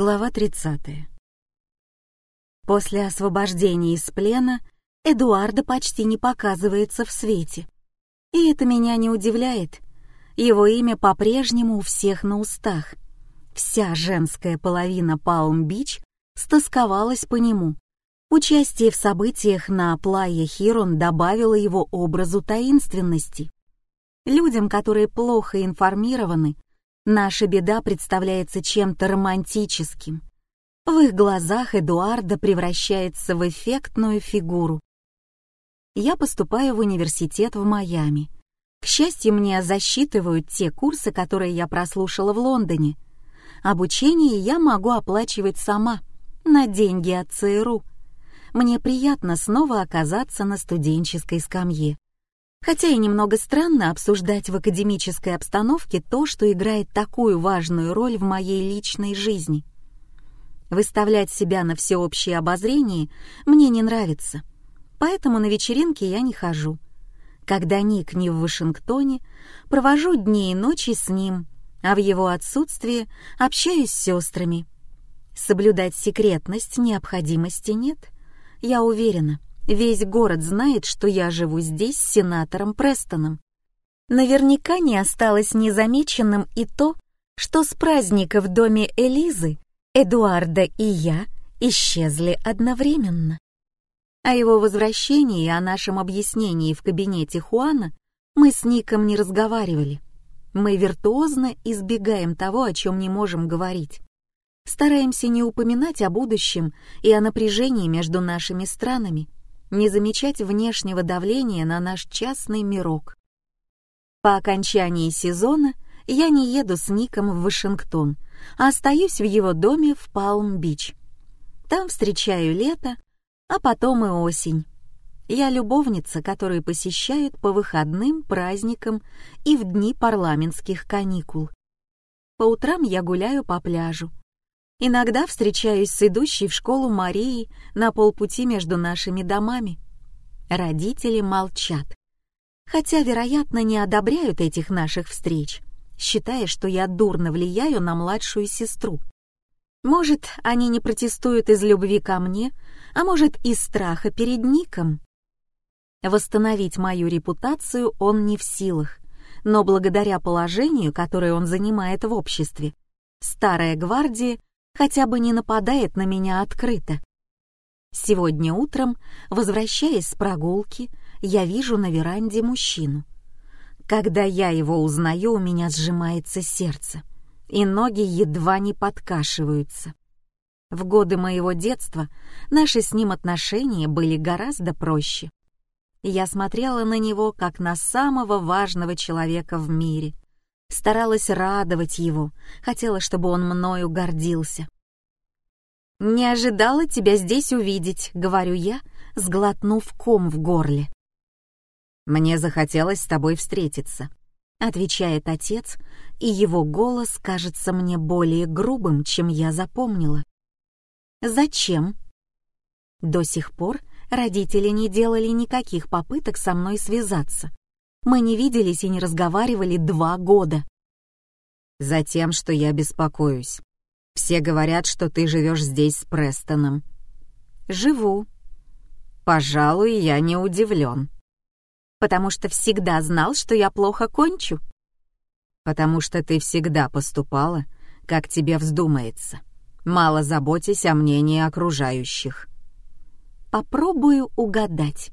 Глава 30. После освобождения из плена Эдуарда почти не показывается в свете. И это меня не удивляет. Его имя по-прежнему у всех на устах. Вся женская половина Палм-Бич стосковалась по нему. Участие в событиях на Плайя Хирон добавило его образу таинственности. Людям, которые плохо информированы, Наша беда представляется чем-то романтическим. В их глазах Эдуарда превращается в эффектную фигуру. Я поступаю в университет в Майами. К счастью, мне засчитывают те курсы, которые я прослушала в Лондоне. Обучение я могу оплачивать сама, на деньги от ЦРУ. Мне приятно снова оказаться на студенческой скамье. Хотя и немного странно обсуждать в академической обстановке то, что играет такую важную роль в моей личной жизни. Выставлять себя на всеобщее обозрение мне не нравится, поэтому на вечеринки я не хожу. Когда Ник не в Вашингтоне, провожу дни и ночи с ним, а в его отсутствие общаюсь с сестрами. Соблюдать секретность необходимости нет, я уверена — Весь город знает, что я живу здесь с сенатором Престоном. Наверняка не осталось незамеченным и то, что с праздника в доме Элизы Эдуарда и я исчезли одновременно. О его возвращении и о нашем объяснении в кабинете Хуана мы с Ником не разговаривали. Мы виртуозно избегаем того, о чем не можем говорить. Стараемся не упоминать о будущем и о напряжении между нашими странами не замечать внешнего давления на наш частный мирок. По окончании сезона я не еду с Ником в Вашингтон, а остаюсь в его доме в Палм-Бич. Там встречаю лето, а потом и осень. Я любовница, которую посещают по выходным, праздникам и в дни парламентских каникул. По утрам я гуляю по пляжу, Иногда встречаюсь с идущей в школу Марией на полпути между нашими домами. Родители молчат. Хотя, вероятно, не одобряют этих наших встреч, считая, что я дурно влияю на младшую сестру. Может, они не протестуют из любви ко мне, а может, из страха перед Ником. Восстановить мою репутацию он не в силах, но благодаря положению, которое он занимает в обществе, старая гвардия хотя бы не нападает на меня открыто. Сегодня утром, возвращаясь с прогулки, я вижу на веранде мужчину. Когда я его узнаю, у меня сжимается сердце, и ноги едва не подкашиваются. В годы моего детства наши с ним отношения были гораздо проще. Я смотрела на него как на самого важного человека в мире — старалась радовать его, хотела, чтобы он мною гордился. «Не ожидала тебя здесь увидеть», — говорю я, сглотнув ком в горле. «Мне захотелось с тобой встретиться», — отвечает отец, и его голос кажется мне более грубым, чем я запомнила. «Зачем?» До сих пор родители не делали никаких попыток со мной связаться. Мы не виделись и не разговаривали два года. Затем, что я беспокоюсь. Все говорят, что ты живешь здесь с Престоном. Живу. Пожалуй, я не удивлен. Потому что всегда знал, что я плохо кончу. Потому что ты всегда поступала, как тебе вздумается. Мало заботясь о мнении окружающих. Попробую угадать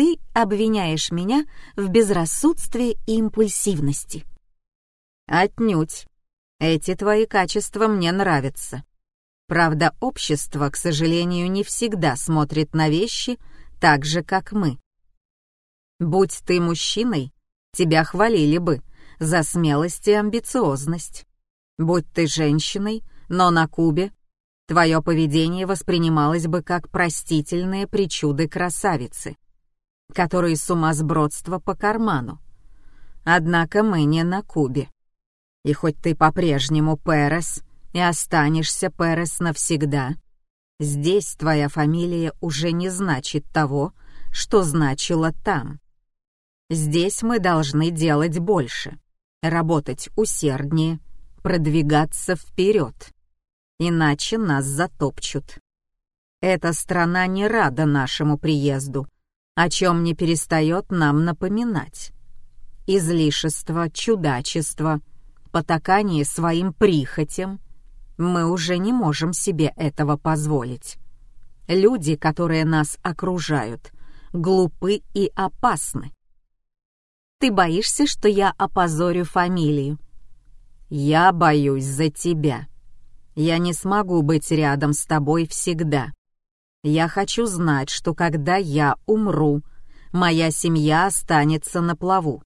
ты обвиняешь меня в безрассудстве и импульсивности. Отнюдь. Эти твои качества мне нравятся. Правда, общество, к сожалению, не всегда смотрит на вещи так же, как мы. Будь ты мужчиной, тебя хвалили бы за смелость и амбициозность. Будь ты женщиной, но на Кубе, твое поведение воспринималось бы как простительные причуды красавицы которые сумасбродство по карману. Однако мы не на Кубе. И хоть ты по-прежнему Перес и останешься Перес навсегда, здесь твоя фамилия уже не значит того, что значила там. Здесь мы должны делать больше, работать усерднее, продвигаться вперед. иначе нас затопчут. Эта страна не рада нашему приезду, о чем не перестает нам напоминать. Излишество, чудачество, потакание своим прихотям. Мы уже не можем себе этого позволить. Люди, которые нас окружают, глупы и опасны. Ты боишься, что я опозорю фамилию? Я боюсь за тебя. Я не смогу быть рядом с тобой всегда. Я хочу знать, что когда я умру, моя семья останется на плаву.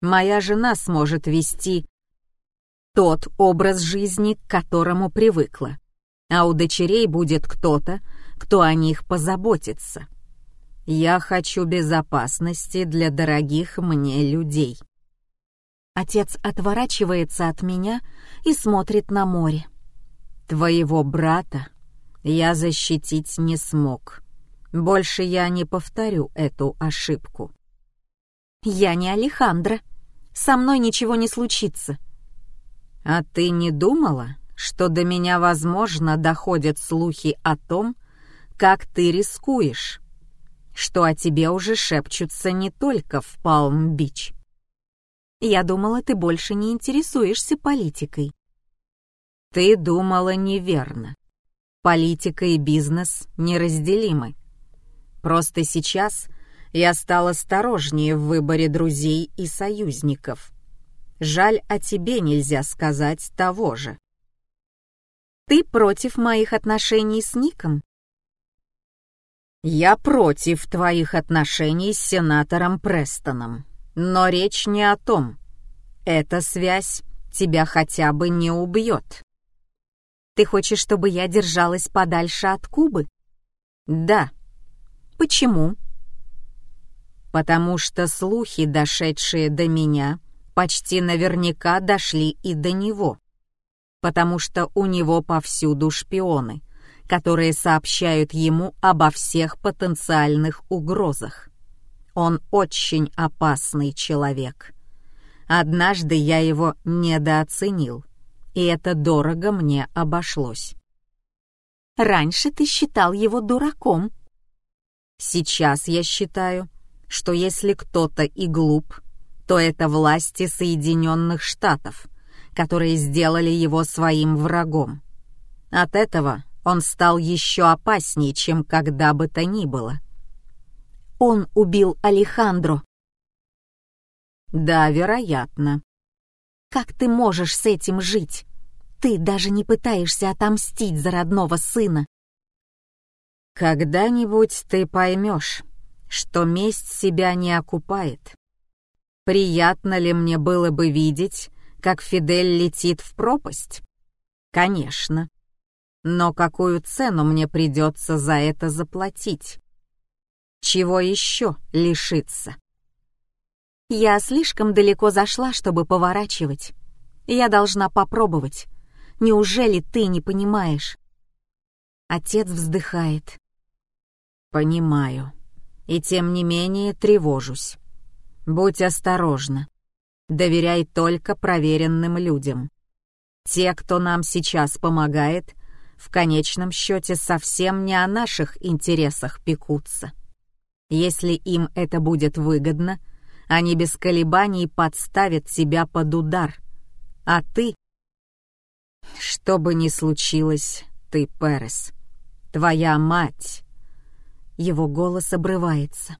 Моя жена сможет вести тот образ жизни, к которому привыкла, а у дочерей будет кто-то, кто о них позаботится. Я хочу безопасности для дорогих мне людей. Отец отворачивается от меня и смотрит на море. Твоего брата я защитить не смог. Больше я не повторю эту ошибку. Я не Алехандро. Со мной ничего не случится. А ты не думала, что до меня, возможно, доходят слухи о том, как ты рискуешь? Что о тебе уже шепчутся не только в Палм-Бич. Я думала, ты больше не интересуешься политикой. Ты думала неверно. Политика и бизнес неразделимы. Просто сейчас я стал осторожнее в выборе друзей и союзников. Жаль, о тебе нельзя сказать того же. Ты против моих отношений с Ником? Я против твоих отношений с сенатором Престоном. Но речь не о том. Эта связь тебя хотя бы не убьет. Ты хочешь, чтобы я держалась подальше от Кубы? Да. Почему? Потому что слухи, дошедшие до меня, почти наверняка дошли и до него. Потому что у него повсюду шпионы, которые сообщают ему обо всех потенциальных угрозах. Он очень опасный человек. Однажды я его недооценил, и это дорого мне обошлось. Раньше ты считал его дураком. Сейчас я считаю, что если кто-то и глуп, то это власти Соединенных Штатов, которые сделали его своим врагом. От этого он стал еще опаснее, чем когда бы то ни было он убил Алехандро. Да, вероятно. Как ты можешь с этим жить? Ты даже не пытаешься отомстить за родного сына. Когда-нибудь ты поймешь, что месть себя не окупает. Приятно ли мне было бы видеть, как Фидель летит в пропасть? Конечно. Но какую цену мне придется за это заплатить? Чего еще лишиться? Я слишком далеко зашла, чтобы поворачивать. Я должна попробовать. Неужели ты не понимаешь? Отец вздыхает. Понимаю. И тем не менее тревожусь. Будь осторожна. Доверяй только проверенным людям. Те, кто нам сейчас помогает, в конечном счете совсем не о наших интересах пекутся. Если им это будет выгодно, они без колебаний подставят себя под удар. А ты... Что бы ни случилось, ты, Перес, твоя мать... Его голос обрывается.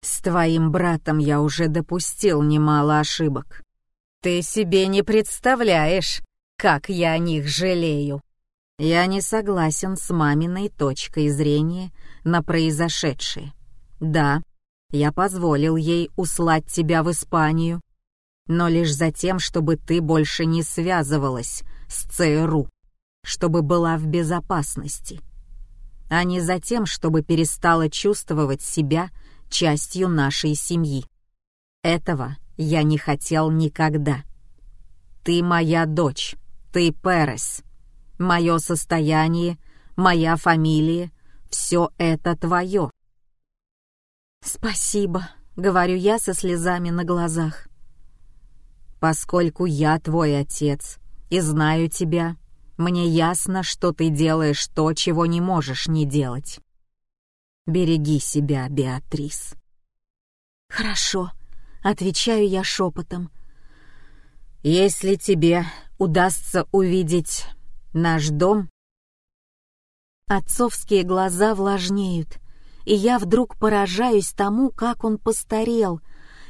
С твоим братом я уже допустил немало ошибок. Ты себе не представляешь, как я о них жалею. Я не согласен с маминой точкой зрения на произошедшее. Да, я позволил ей услать тебя в Испанию, но лишь за тем, чтобы ты больше не связывалась с ЦРУ, чтобы была в безопасности, а не за тем, чтобы перестала чувствовать себя частью нашей семьи. Этого я не хотел никогда. Ты моя дочь, ты Перес. Мое состояние, моя фамилия — все это твое. «Спасибо», — говорю я со слезами на глазах. «Поскольку я твой отец и знаю тебя, Мне ясно, что ты делаешь то, чего не можешь не делать. Береги себя, Беатрис. Хорошо, отвечаю я шепотом. Если тебе удастся увидеть наш дом... Отцовские глаза влажнеют, и я вдруг поражаюсь тому, как он постарел,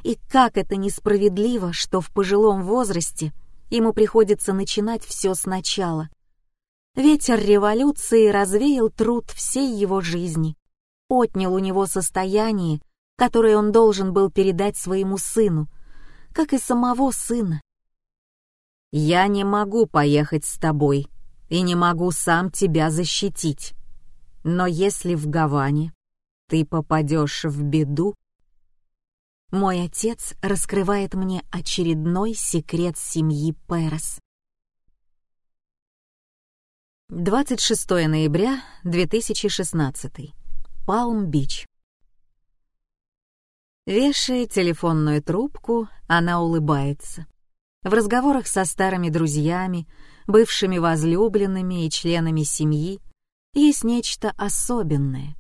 и как это несправедливо, что в пожилом возрасте ему приходится начинать все сначала. Ветер революции развеял труд всей его жизни, отнял у него состояние, которое он должен был передать своему сыну, как и самого сына. «Я не могу поехать с тобой и не могу сам тебя защитить. Но если в Гаване ты попадешь в беду, мой отец раскрывает мне очередной секрет семьи Перес. 26 ноября 2016. Палм-Бич. Вешая телефонную трубку, она улыбается. В разговорах со старыми друзьями, бывшими возлюбленными и членами семьи есть нечто особенное.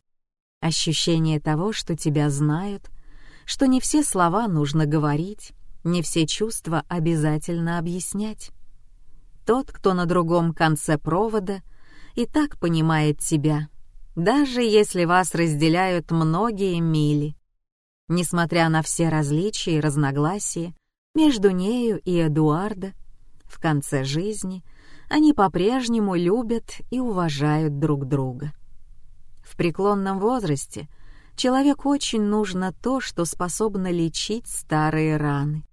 Ощущение того, что тебя знают, что не все слова нужно говорить, не все чувства обязательно объяснять. Тот, кто на другом конце провода, и так понимает тебя, даже если вас разделяют многие мили. Несмотря на все различия и разногласия между нею и Эдуардо, в конце жизни они по-прежнему любят и уважают друг друга. В преклонном возрасте человеку очень нужно то, что способно лечить старые раны.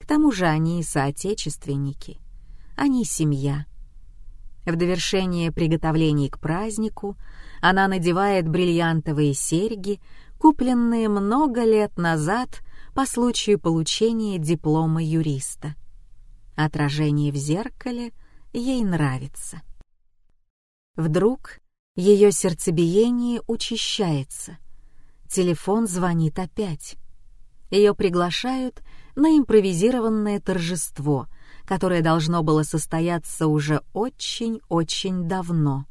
К тому же они соотечественники, они семья. В довершение приготовлений к празднику она надевает бриллиантовые серьги, купленные много лет назад по случаю получения диплома юриста. Отражение в зеркале ей нравится. Вдруг ее сердцебиение учащается. Телефон звонит опять. Ее приглашают на импровизированное торжество, которое должно было состояться уже очень-очень давно.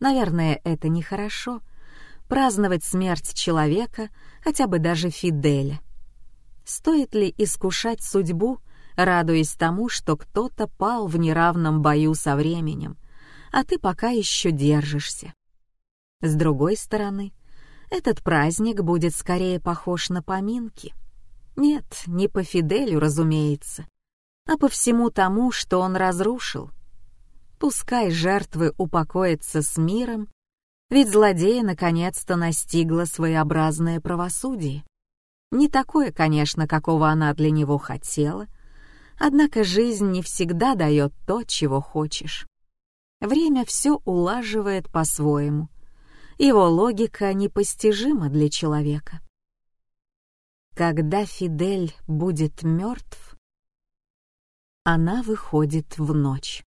Наверное, это нехорошо — праздновать смерть человека, хотя бы даже Фиделя. Стоит ли искушать судьбу, радуясь тому, что кто-то пал в неравном бою со временем, а ты пока еще держишься? С другой стороны, этот праздник будет скорее похож на поминки. Нет, не по Фиделю, разумеется, а по всему тому, что он разрушил — Пускай жертвы упокоятся с миром, ведь злодея наконец-то настигло своеобразное правосудие. Не такое, конечно, какого она для него хотела, однако жизнь не всегда дает то, чего хочешь. Время все улаживает по-своему. Его логика непостижима для человека. Когда Фидель будет мертв, она выходит в ночь.